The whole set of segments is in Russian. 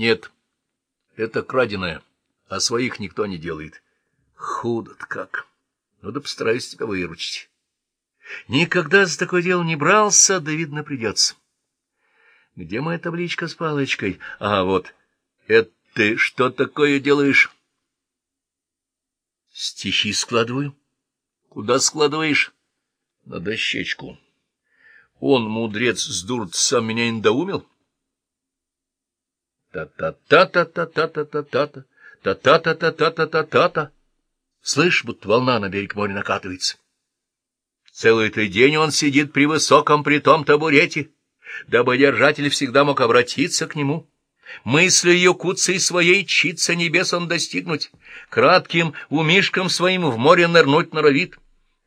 Нет, это краденое, а своих никто не делает. Худо-то как. Ну да постараюсь тебя выручить. Никогда за такое дело не брался, да, видно, придется. Где моя табличка с палочкой? А, вот. Это ты что такое делаешь? Стихи складываю. Куда складываешь? На дощечку. Он, мудрец, с сам меня и надоумил. Та-та-та-та-та-та-та-та-та, та-та-та-та-та-та-та-та. Слышь, будто волна на берег моря накатывается. Целый-то день он сидит при высоком притом табурете, дабы держатель всегда мог обратиться к нему. Мыслью якутцей своей читься небес он достигнуть, кратким умишком своим в море нырнуть норовит.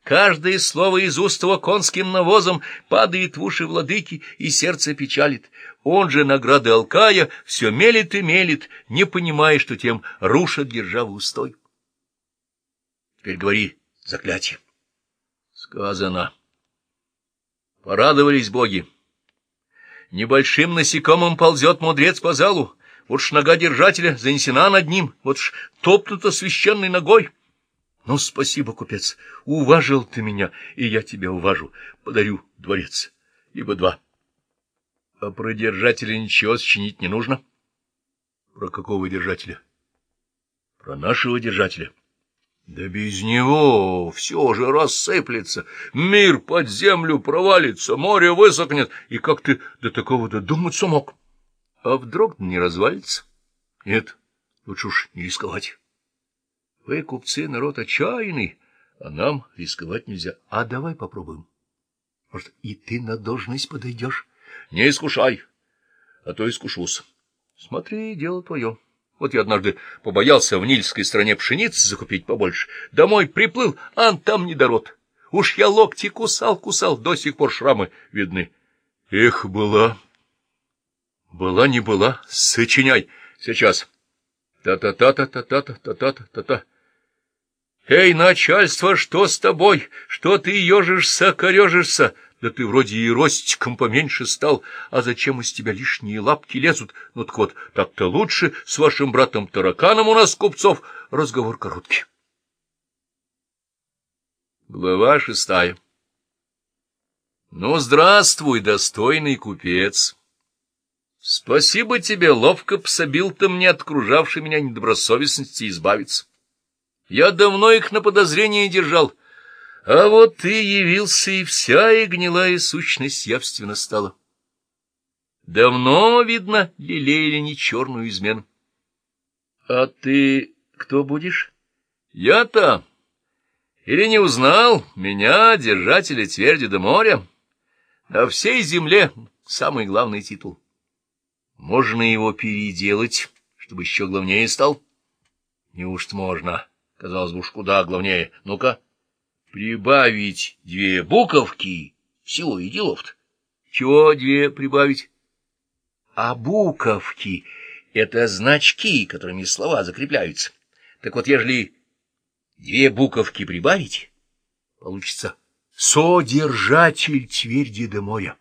Каждое слово из уст его конским навозом падает в уши владыки и сердце печалит. Он же награды алкая все мелит и мелит, не понимая, что тем рушит державу устой. Теперь говори заклятие. Сказано. Порадовались боги. Небольшим насекомым ползет мудрец по залу. Вот ж нога держателя занесена над ним, вот ж топнута священной ногой. Ну, спасибо, купец, уважил ты меня, и я тебя уважу. Подарю дворец, либо два. А про держателя ничего сочинить не нужно. Про какого держателя? Про нашего держателя. Да без него все же рассыплется, мир под землю провалится, море высохнет, и как ты до такого додуматься мог? А вдруг не развалится? Нет, лучше уж не рисковать. Вы, купцы, народ отчаянный, а нам рисковать нельзя. А давай попробуем. Может, и ты на должность подойдешь? Не искушай, а то искушусь. Смотри, дело твое. Вот я однажды побоялся в Нильской стране пшеницы закупить побольше. Домой приплыл, а там недород. Уж я локти кусал, кусал, до сих пор шрамы видны. Эх, была... Была, не была. Сочиняй. Сейчас. Та-та-та-та-та-та-та-та-та-та. Эй, начальство, что с тобой? Что ты ежишься, корежишься? Да ты вроде и ростиком поменьше стал, а зачем из тебя лишние лапки лезут? Ну так вот, так-то лучше с вашим братом-тараканом у нас, купцов, разговор короткий. Глава шестая Ну, здравствуй, достойный купец! Спасибо тебе, ловко пособил ты мне, откружавший меня недобросовестности, избавиться. Я давно их на подозрении держал — а вот ты явился, и вся и гнилая сущность явственно стала. Давно, видно, лелеяли не черную измену. А ты кто будешь? Я-то. Или не узнал меня, держателя тверди до моря? На всей земле самый главный титул. Можно его переделать, чтобы еще главнее стал? Неужто можно? Казалось бы, уж куда главнее. Ну-ка прибавить две буковки, всего и делов-то. Чего две прибавить? А буковки — это значки, которыми слова закрепляются. Так вот, ежели две буковки прибавить, получится «содержатель Тверди до моря».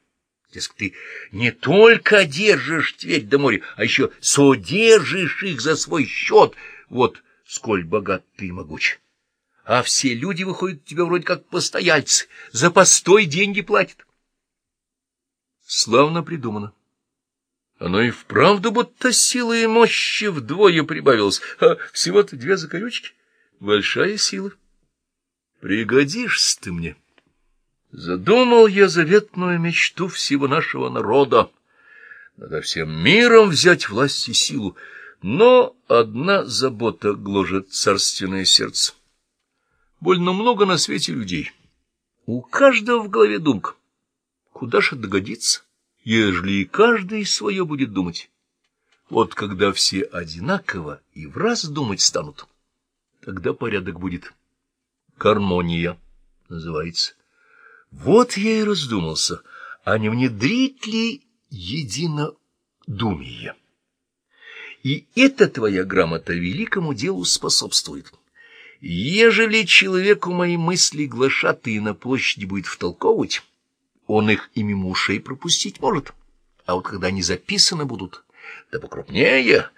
Дескать, ты не только держишь Тверь до моря, а еще содержишь их за свой счет. Вот сколь богат ты и могуч а все люди выходят у тебя вроде как постояльцы, за постой деньги платят. Славно придумано. Оно и вправду будто силы и мощи вдвое прибавилось, а всего-то две закорючки. Большая сила. Пригодишься ты мне. Задумал я заветную мечту всего нашего народа. Надо всем миром взять власть и силу, но одна забота гложет царственное сердце больно много на свете людей. У каждого в голове думка. Куда же догодиться, ежели и каждый свое будет думать? Вот когда все одинаково и в раз думать станут, тогда порядок будет. Гармония называется. Вот я и раздумался, а не внедрить ли единодумие? И эта твоя грамота великому делу способствует. Ежели человеку мои мысли глашатые на площади будет втолковывать, он их и мимо ушей пропустить может. А вот когда они записаны будут, да покрупнее,